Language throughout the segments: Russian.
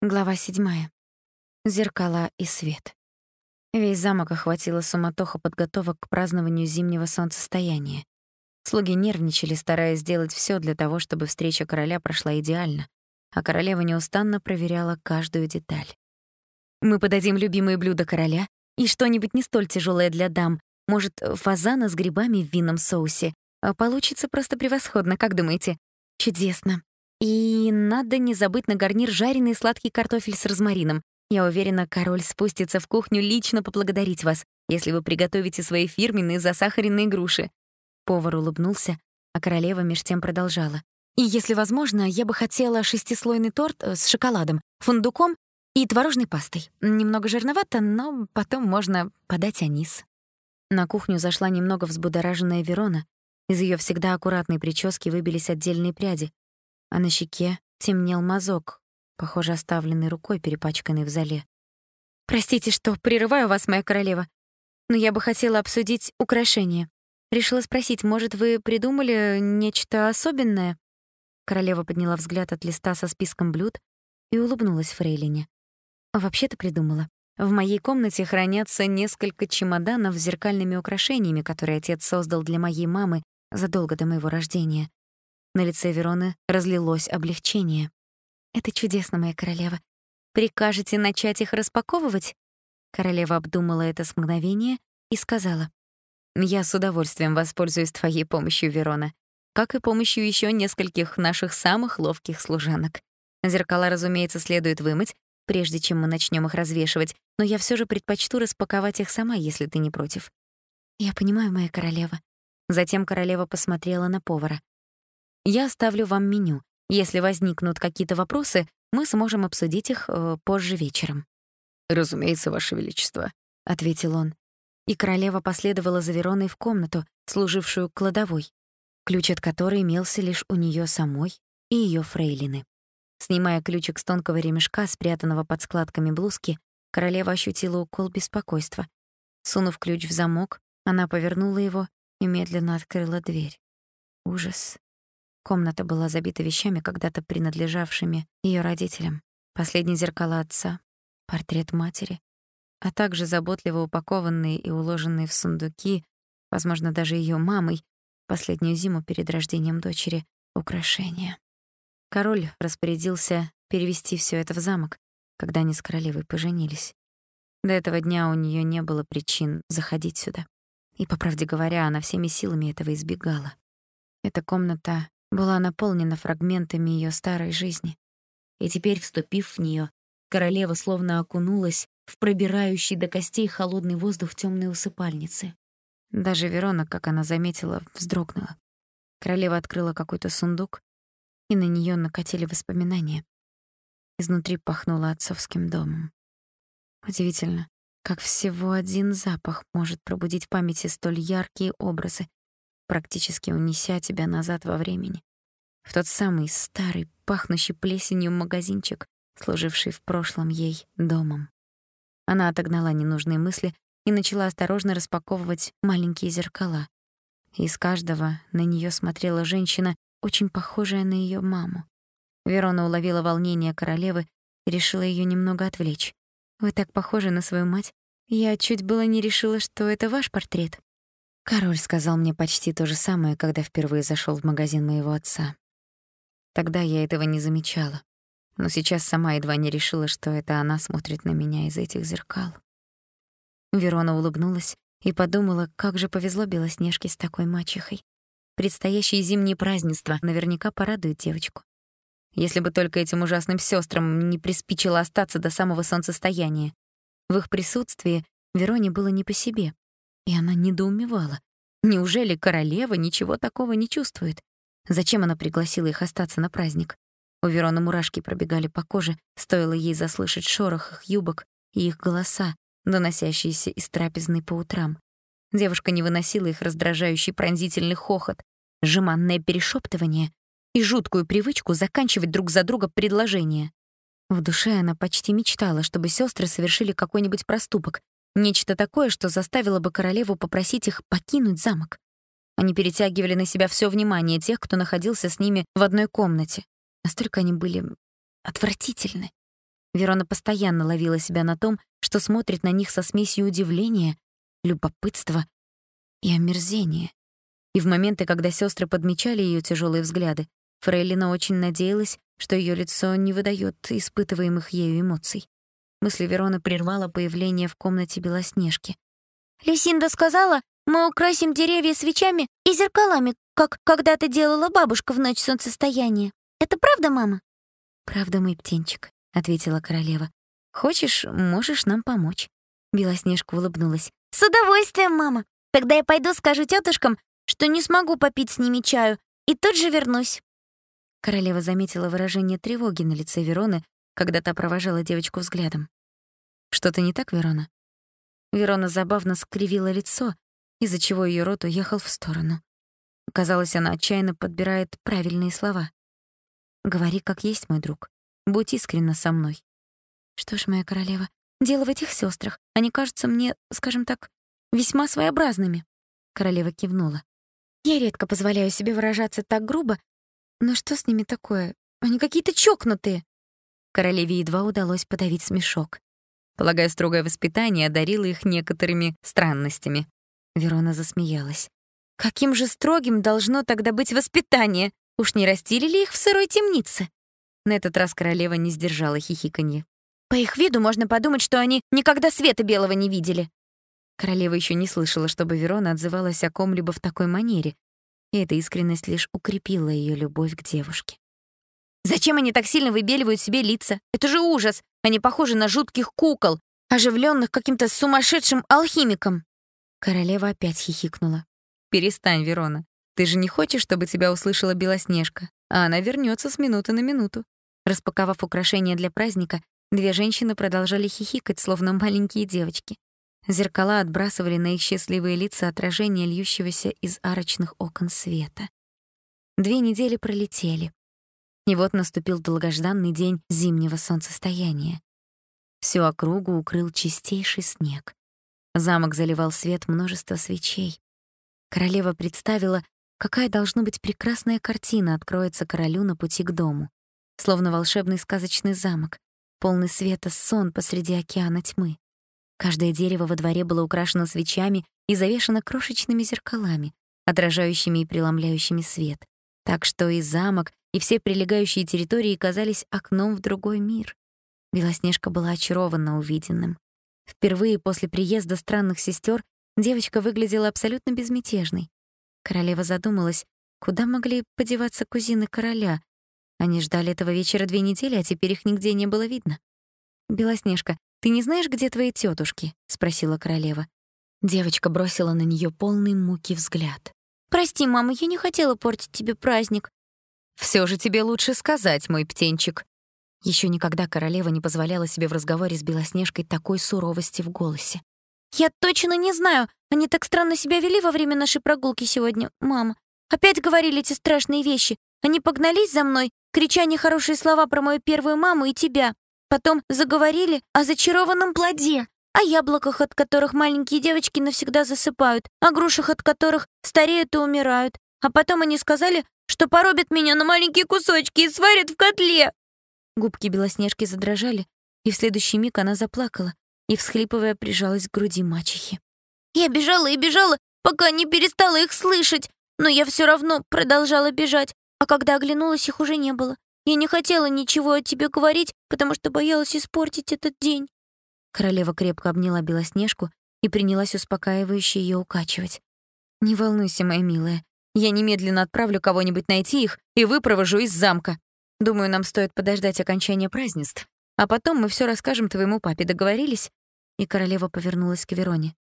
Глава седьмая. Зеркала и свет. Весь замок охватила суматоха подготовок к празднованию зимнего солнцестояния. Слуги нервничали, стараясь сделать всё для того, чтобы встреча короля прошла идеально, а королева неустанно проверяла каждую деталь. «Мы подадим любимые блюда короля и что-нибудь не столь тяжёлое для дам, может, фазана с грибами в винном соусе. А получится просто превосходно, как думаете? Чудесно. И надо не забыть на гарнир жареный сладкий картофель с розмарином. Я уверена, король спустится в кухню лично поблагодарить вас, если вы приготовите свои фирменные засахаренные груши». Повар улыбнулся, а королева меж тем продолжала. «И если возможно, я бы хотела шестислойный торт э, с шоколадом, фундуком и творожной пастой. Немного жирновато, но потом можно подать анис». На кухню зашла немного взбудораженная Верона. Из ее всегда аккуратной прически выбились отдельные пряди, а на щеке темнел мазок, похоже, оставленный рукой, перепачканный в зале. «Простите, что прерываю вас, моя королева, но я бы хотела обсудить украшения. Решила спросить, может, вы придумали нечто особенное?» Королева подняла взгляд от листа со списком блюд и улыбнулась Фрейлине. «Вообще-то придумала. В моей комнате хранятся несколько чемоданов с зеркальными украшениями, которые отец создал для моей мамы задолго до моего рождения. На лице Вероны разлилось облегчение. «Это чудесно, моя королева. Прикажете начать их распаковывать?» Королева обдумала это с мгновения и сказала. «Я с удовольствием воспользуюсь твоей помощью, Верона, как и помощью еще нескольких наших самых ловких служанок. Зеркала, разумеется, следует вымыть, прежде чем мы начнем их развешивать, но я все же предпочту распаковать их сама, если ты не против». «Я понимаю, моя королева». Затем королева посмотрела на повара. Я оставлю вам меню. Если возникнут какие-то вопросы, мы сможем обсудить их э, позже вечером». «Разумеется, Ваше Величество», — ответил он. И королева последовала за Вероной в комнату, служившую кладовой, ключ от которой имелся лишь у нее самой и ее фрейлины. Снимая ключик с тонкого ремешка, спрятанного под складками блузки, королева ощутила укол беспокойства. Сунув ключ в замок, она повернула его и медленно открыла дверь. Ужас. Комната была забита вещами, когда-то принадлежавшими ее родителям. Последние зеркала отца, портрет матери, а также заботливо упакованные и уложенные в сундуки, возможно, даже ее мамой, последнюю зиму перед рождением дочери, украшения. Король распорядился перевести все это в замок, когда они с королевой поженились. До этого дня у нее не было причин заходить сюда. И, по правде говоря, она всеми силами этого избегала. Эта комната была наполнена фрагментами ее старой жизни. И теперь, вступив в нее, королева словно окунулась в пробирающий до костей холодный воздух темной усыпальницы. Даже Верона, как она заметила, вздрогнула. Королева открыла какой-то сундук, и на нее накатили воспоминания. Изнутри пахнуло отцовским домом. Удивительно, как всего один запах может пробудить в памяти столь яркие образы, практически унеся тебя назад во времени. В тот самый старый, пахнущий плесенью магазинчик, служивший в прошлом ей домом. Она отогнала ненужные мысли и начала осторожно распаковывать маленькие зеркала. Из каждого на нее смотрела женщина, очень похожая на ее маму. Верона уловила волнение королевы и решила ее немного отвлечь. «Вы так похожи на свою мать. Я чуть было не решила, что это ваш портрет». Король сказал мне почти то же самое, когда впервые зашел в магазин моего отца. Тогда я этого не замечала, но сейчас сама едва не решила, что это она смотрит на меня из этих зеркал. Верона улыбнулась и подумала, как же повезло Белоснежке с такой мачехой. Предстоящие зимние празднества наверняка порадуют девочку. Если бы только этим ужасным сестрам не приспичило остаться до самого солнцестояния. В их присутствии Вероне было не по себе, и она недоумевала. Неужели королева ничего такого не чувствует? Зачем она пригласила их остаться на праздник? У Вероны мурашки пробегали по коже, стоило ей заслышать шорох их юбок и их голоса, доносящиеся из трапезной по утрам. Девушка не выносила их раздражающий пронзительный хохот, жеманное перешептывание и жуткую привычку заканчивать друг за друга предложения. В душе она почти мечтала, чтобы сестры совершили какой-нибудь проступок, Нечто такое, что заставило бы королеву попросить их покинуть замок. Они перетягивали на себя все внимание тех, кто находился с ними в одной комнате. Настолько они были отвратительны. Верона постоянно ловила себя на том, что смотрит на них со смесью удивления, любопытства и омерзения. И в моменты, когда сестры подмечали ее тяжелые взгляды, Фрейлина очень надеялась, что ее лицо не выдает испытываемых ею эмоций. Мысли Верона прервала появление в комнате Белоснежки. «Люсинда сказала, мы украсим деревья свечами и зеркалами, как когда-то делала бабушка в ночь солнцестояния. Это правда, мама?» «Правда, мой птенчик», — ответила королева. «Хочешь, можешь нам помочь». Белоснежка улыбнулась. «С удовольствием, мама. Тогда я пойду скажу тетушкам, что не смогу попить с ними чаю, и тут же вернусь». Королева заметила выражение тревоги на лице Вероны, когда та провожала девочку взглядом. «Что-то не так, Верона?» Верона забавно скривила лицо, из-за чего ее рот уехал в сторону. Казалось, она отчаянно подбирает правильные слова. «Говори, как есть, мой друг. Будь искренна со мной». «Что ж, моя королева, дело в этих сестрах. Они кажутся мне, скажем так, весьма своеобразными». Королева кивнула. «Я редко позволяю себе выражаться так грубо, но что с ними такое? Они какие-то чокнутые. Королеве едва удалось подавить смешок. Полагаю, строгое воспитание одарило их некоторыми странностями. Верона засмеялась. Каким же строгим должно тогда быть воспитание? Уж не растили ли их в сырой темнице? На этот раз королева не сдержала хихиканье. По их виду можно подумать, что они никогда света белого не видели. Королева еще не слышала, чтобы Верона отзывалась о ком-либо в такой манере, и эта искренность лишь укрепила ее любовь к девушке. «Зачем они так сильно выбеливают себе лица? Это же ужас! Они похожи на жутких кукол, оживленных каким-то сумасшедшим алхимиком!» Королева опять хихикнула. «Перестань, Верона. Ты же не хочешь, чтобы тебя услышала Белоснежка, а она вернется с минуты на минуту». Распаковав украшения для праздника, две женщины продолжали хихикать, словно маленькие девочки. Зеркала отбрасывали на их счастливые лица отражение льющегося из арочных окон света. Две недели пролетели. И вот наступил долгожданный день зимнего солнцестояния. Всю округу укрыл чистейший снег. Замок заливал свет множества свечей. Королева представила, какая должна быть прекрасная картина откроется королю на пути к дому. Словно волшебный сказочный замок, полный света сон посреди океана тьмы. Каждое дерево во дворе было украшено свечами и завешено крошечными зеркалами, отражающими и преломляющими свет, так что и замок, и все прилегающие территории казались окном в другой мир. Белоснежка была очарована увиденным. Впервые после приезда странных сестер девочка выглядела абсолютно безмятежной. Королева задумалась, куда могли подеваться кузины короля. Они ждали этого вечера две недели, а теперь их нигде не было видно. «Белоснежка, «Ты не знаешь, где твои тетушки? спросила королева. Девочка бросила на нее полный муки взгляд. «Прости, мама, я не хотела портить тебе праздник». Все же тебе лучше сказать, мой птенчик». Еще никогда королева не позволяла себе в разговоре с Белоснежкой такой суровости в голосе. «Я точно не знаю. Они так странно себя вели во время нашей прогулки сегодня, мама. Опять говорили эти страшные вещи. Они погнались за мной, крича нехорошие слова про мою первую маму и тебя. Потом заговорили о зачарованном плоде, о яблоках, от которых маленькие девочки навсегда засыпают, о грушах, от которых стареют и умирают. А потом они сказали, что поробят меня на маленькие кусочки и сварят в котле. Губки Белоснежки задрожали, и в следующий миг она заплакала и, всхлипывая, прижалась к груди мачехи. Я бежала и бежала, пока не перестала их слышать, но я все равно продолжала бежать, а когда оглянулась, их уже не было. Я не хотела ничего о тебе говорить, потому что боялась испортить этот день». Королева крепко обняла Белоснежку и принялась успокаивающе ее укачивать. «Не волнуйся, моя милая. Я немедленно отправлю кого-нибудь найти их и выпровожу из замка. Думаю, нам стоит подождать окончания празднеств, а потом мы все расскажем твоему папе. Договорились?» И королева повернулась к Вероне.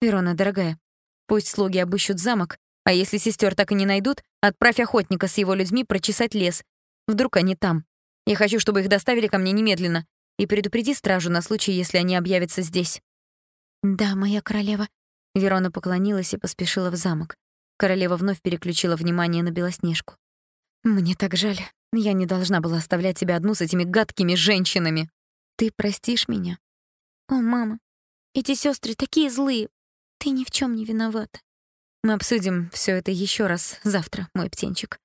«Верона, дорогая, пусть слуги обыщут замок, а если сестер так и не найдут, отправь охотника с его людьми прочесать лес Вдруг они там. Я хочу, чтобы их доставили ко мне немедленно. И предупреди стражу на случай, если они объявятся здесь». «Да, моя королева». Верона поклонилась и поспешила в замок. Королева вновь переключила внимание на Белоснежку. «Мне так жаль. Я не должна была оставлять тебя одну с этими гадкими женщинами. Ты простишь меня?» «О, мама, эти сестры такие злые. Ты ни в чем не виновата». «Мы обсудим все это еще раз завтра, мой птенчик.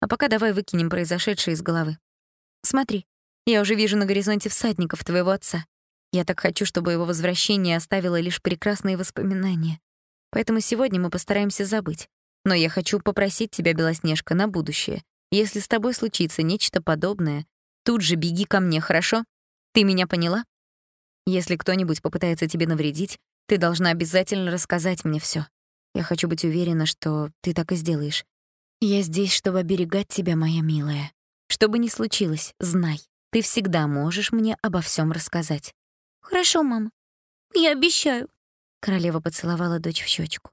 А пока давай выкинем произошедшее из головы. Смотри, Я уже вижу на горизонте всадников твоего отца. Я так хочу, чтобы его возвращение оставило лишь прекрасные воспоминания. Поэтому сегодня мы постараемся забыть. Но я хочу попросить тебя, Белоснежка, на будущее. Если с тобой случится нечто подобное, тут же беги ко мне, хорошо? Ты меня поняла? Если кто-нибудь попытается тебе навредить, ты должна обязательно рассказать мне всё. Я хочу быть уверена, что ты так и сделаешь. Я здесь, чтобы оберегать тебя, моя милая. Что бы ни случилось, знай, ты всегда можешь мне обо всём рассказать. «Хорошо, мама. Я обещаю». Королева поцеловала дочь в щечку.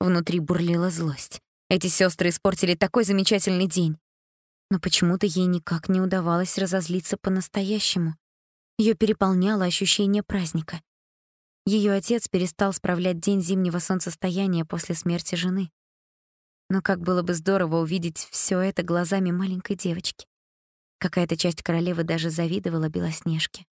Внутри бурлила злость. Эти сестры испортили такой замечательный день. Но почему-то ей никак не удавалось разозлиться по-настоящему. Ее переполняло ощущение праздника. Ее отец перестал справлять день зимнего солнцестояния после смерти жены. Но как было бы здорово увидеть все это глазами маленькой девочки. Какая-то часть королевы даже завидовала Белоснежке.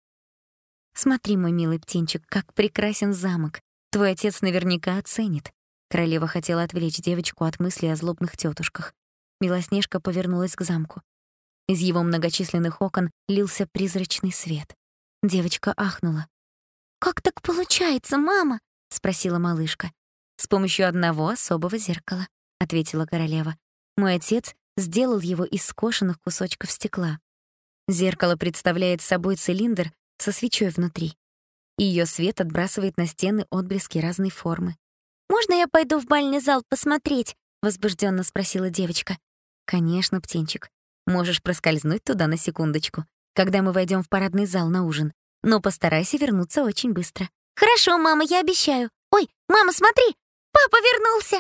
Смотри, мой милый птенчик, как прекрасен замок. Твой отец наверняка оценит. Королева хотела отвлечь девочку от мыслей о злобных тетушках. Белоснежка повернулась к замку. Из его многочисленных окон лился призрачный свет. Девочка ахнула. «Как так получается, мама?» — спросила малышка. «С помощью одного особого зеркала», — ответила королева. «Мой отец сделал его из скошенных кусочков стекла. Зеркало представляет собой цилиндр, со свечой внутри. Ее свет отбрасывает на стены отблески разной формы. «Можно я пойду в бальный зал посмотреть?» — возбужденно спросила девочка. «Конечно, птенчик. Можешь проскользнуть туда на секундочку, когда мы войдем в парадный зал на ужин. Но постарайся вернуться очень быстро». «Хорошо, мама, я обещаю. Ой, мама, смотри! Папа вернулся!»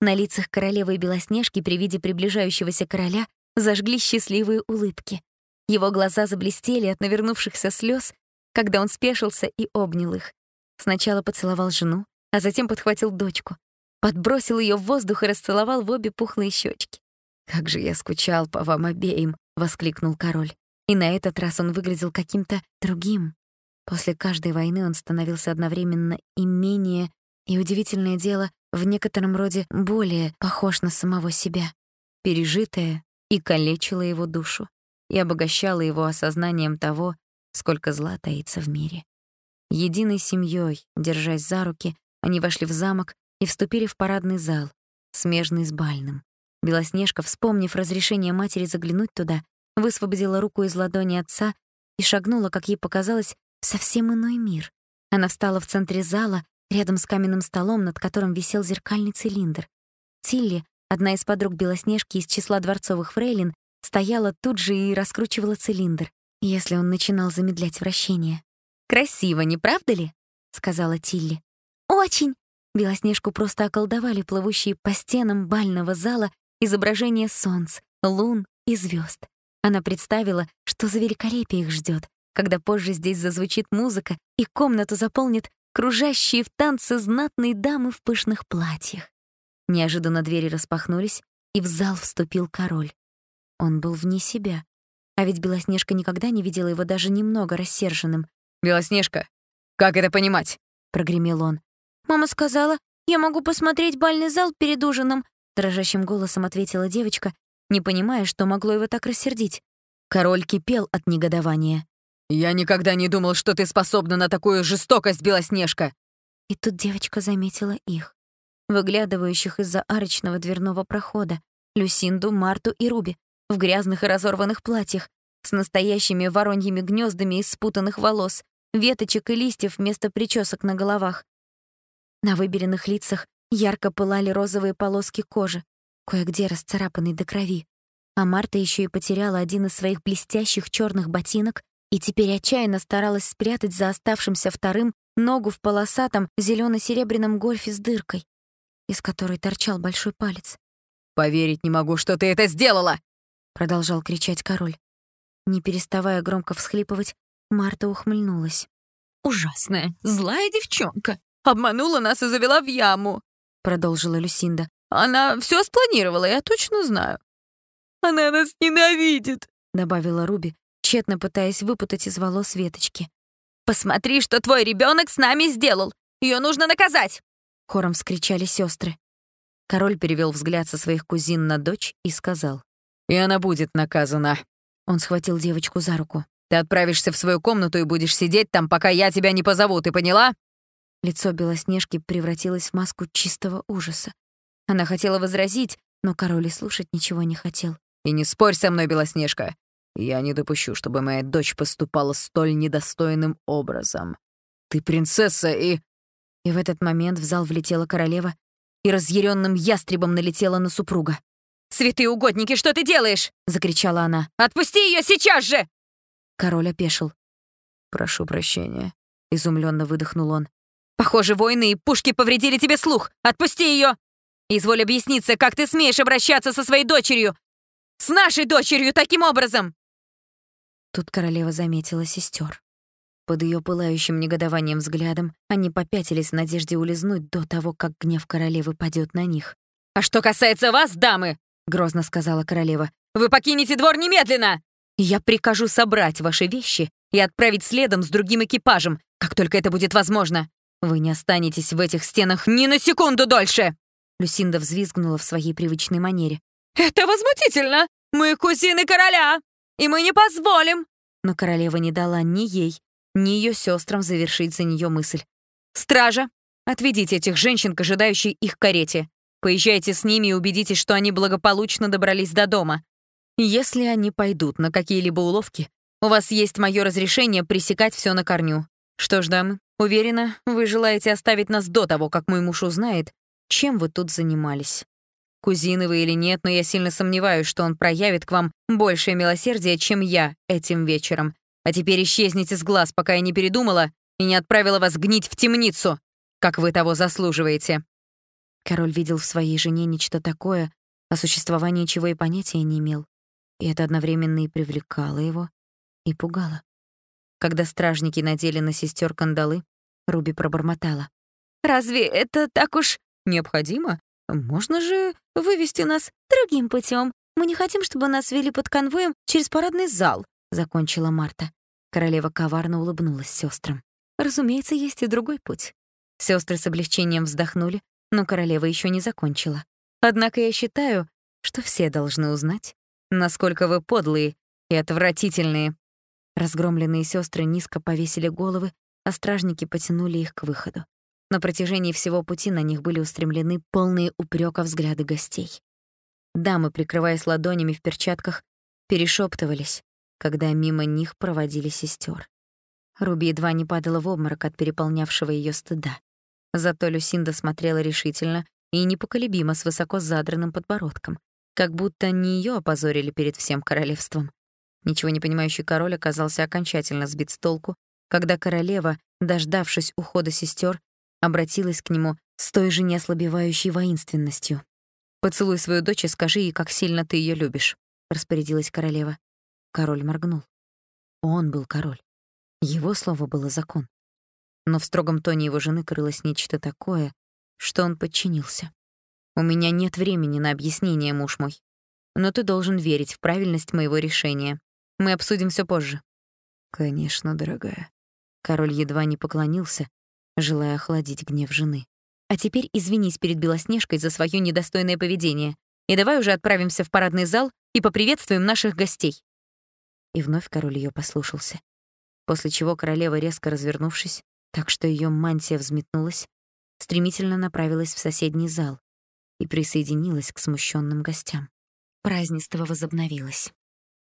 На лицах королевы и Белоснежки при виде приближающегося короля зажгли счастливые улыбки. Его глаза заблестели от навернувшихся слез, когда он спешился и обнял их. Сначала поцеловал жену, а затем подхватил дочку, подбросил ее в воздух и расцеловал в обе пухлые щечки. «Как же я скучал по вам обеим!» — воскликнул король. И на этот раз он выглядел каким-то другим. После каждой войны он становился одновременно и менее, и удивительное дело, в некотором роде более похож на самого себя. Пережитое и калечило его душу и обогащала его осознанием того, сколько зла таится в мире. Единой семьей, держась за руки, они вошли в замок и вступили в парадный зал, смежный с бальным. Белоснежка, вспомнив разрешение матери заглянуть туда, высвободила руку из ладони отца и шагнула, как ей показалось, в совсем иной мир. Она встала в центре зала, рядом с каменным столом, над которым висел зеркальный цилиндр. Тилли, одна из подруг Белоснежки из числа дворцовых фрейлин, стояла тут же и раскручивала цилиндр, если он начинал замедлять вращение. «Красиво, не правда ли?» — сказала Тилли. «Очень!» Белоснежку просто околдовали плывущие по стенам бального зала изображения солнц, лун и звезд. Она представила, что за великолепие их ждет, когда позже здесь зазвучит музыка и комнату заполнит кружащие в танце знатные дамы в пышных платьях. Неожиданно двери распахнулись, и в зал вступил король. Он был вне себя. А ведь Белоснежка никогда не видела его даже немного рассерженным. «Белоснежка, как это понимать?» — прогремел он. «Мама сказала, я могу посмотреть бальный зал перед ужином», — дрожащим голосом ответила девочка, не понимая, что могло его так рассердить. Король кипел от негодования. «Я никогда не думал, что ты способна на такую жестокость, Белоснежка!» И тут девочка заметила их, выглядывающих из-за арочного дверного прохода, Люсинду, Марту и Руби, в грязных и разорванных платьях, с настоящими вороньими гнездами из спутанных волос, веточек и листьев вместо причесок на головах. На выбеленных лицах ярко пылали розовые полоски кожи, кое-где расцарапанной до крови. А Марта еще и потеряла один из своих блестящих черных ботинок и теперь отчаянно старалась спрятать за оставшимся вторым ногу в полосатом зелено серебряном гольфе с дыркой, из которой торчал большой палец. «Поверить не могу, что ты это сделала!» продолжал кричать король. Не переставая громко всхлипывать, Марта ухмыльнулась. «Ужасная, злая девчонка. Обманула нас и завела в яму», — продолжила Люсинда. «Она все спланировала, я точно знаю». «Она нас ненавидит», — добавила Руби, тщетно пытаясь выпутать из волос веточки. «Посмотри, что твой ребенок с нами сделал! Ее нужно наказать!» Хором вскричали сестры. Король перевел взгляд со своих кузин на дочь и сказал. И она будет наказана». Он схватил девочку за руку. Ты отправишься в свою комнату и будешь сидеть там, пока я тебя не позову, ты поняла?» Лицо Белоснежки превратилось в маску чистого ужаса. Она хотела возразить, но король и слушать ничего не хотел. «И не спорь со мной, Белоснежка. Я не допущу, чтобы моя дочь поступала столь недостойным образом. Ты принцесса и...» И в этот момент в зал влетела королева и разъяренным ястребом налетела на супруга. «Святые угодники, что ты делаешь?» — закричала она. «Отпусти ее сейчас же!» Король опешил. «Прошу прощения», — изумленно выдохнул он. «Похоже, войны и пушки повредили тебе слух. Отпусти ее! Изволь объясниться, как ты смеешь обращаться со своей дочерью! С нашей дочерью таким образом!» Тут королева заметила сестер. Под ее пылающим негодованием взглядом они попятились в надежде улизнуть до того, как гнев королевы падет на них. «А что касается вас, дамы!» — грозно сказала королева. «Вы покинете двор немедленно! Я прикажу собрать ваши вещи и отправить следом с другим экипажем, как только это будет возможно. Вы не останетесь в этих стенах ни на секунду дольше!» Люсинда взвизгнула в своей привычной манере. «Это возмутительно! Мы кузины короля, и мы не позволим!» Но королева не дала ни ей, ни ее сестрам завершить за нее мысль. «Стража, отведите этих женщин к ожидающей их карете. Поезжайте с ними и убедитесь, что они благополучно добрались до дома. Если они пойдут на какие-либо уловки, у вас есть мое разрешение пресекать все на корню. Что ж, дамы, уверена, вы желаете оставить нас до того, как мой муж узнает, чем вы тут занимались. Кузины вы или нет, но я сильно сомневаюсь, что он проявит к вам большее милосердие, чем я этим вечером. А теперь исчезните с глаз, пока я не передумала и не отправила вас гнить в темницу, как вы того заслуживаете». Король видел в своей жене нечто такое, о существовании чего и понятия не имел. И это одновременно и привлекало его, и пугало. Когда стражники надели на сестер кандалы, Руби пробормотала. «Разве это так уж необходимо? Можно же вывести нас другим путем. Мы не хотим, чтобы нас вели под конвоем через парадный зал закончила Марта. Королева коварно улыбнулась сестрам. Разумеется, есть и другой путь. Сестры с облегчением вздохнули, но королева еще не закончила. Однако я считаю, что все должны узнать, насколько вы подлые и отвратительные. Разгромленные сестры низко повесили головы, а стражники потянули их к выходу. На протяжении всего пути на них были устремлены полные упрека взгляды гостей. Дамы, прикрываясь ладонями в перчатках, перешептывались, когда мимо них проводили сестер. Руби едва не падала в обморок от переполнявшего ее стыда. Зато Люсинда смотрела решительно и непоколебимо с высоко задранным подбородком, как будто не ее опозорили перед всем королевством. Ничего не понимающий король оказался окончательно сбит с толку, когда королева, дождавшись ухода сестер, обратилась к нему с той же неослабевающей воинственностью. «Поцелуй свою дочь и скажи ей, как сильно ты ее любишь», — распорядилась королева. Король моргнул. Он был король. Его слово было закон. Но в строгом тоне его жены крылось нечто такое, что он подчинился. «У меня нет времени на объяснение, муж мой. Но ты должен верить в правильность моего решения. Мы обсудим все позже». «Конечно, дорогая». Король едва не поклонился, желая охладить гнев жены. «А теперь извинись перед Белоснежкой за свое недостойное поведение, и давай уже отправимся в парадный зал и поприветствуем наших гостей». И вновь король ее послушался. После чего королева, резко развернувшись, так что ее мантия взметнулась, стремительно направилась в соседний зал и присоединилась к смущенным гостям. Празднество возобновилось.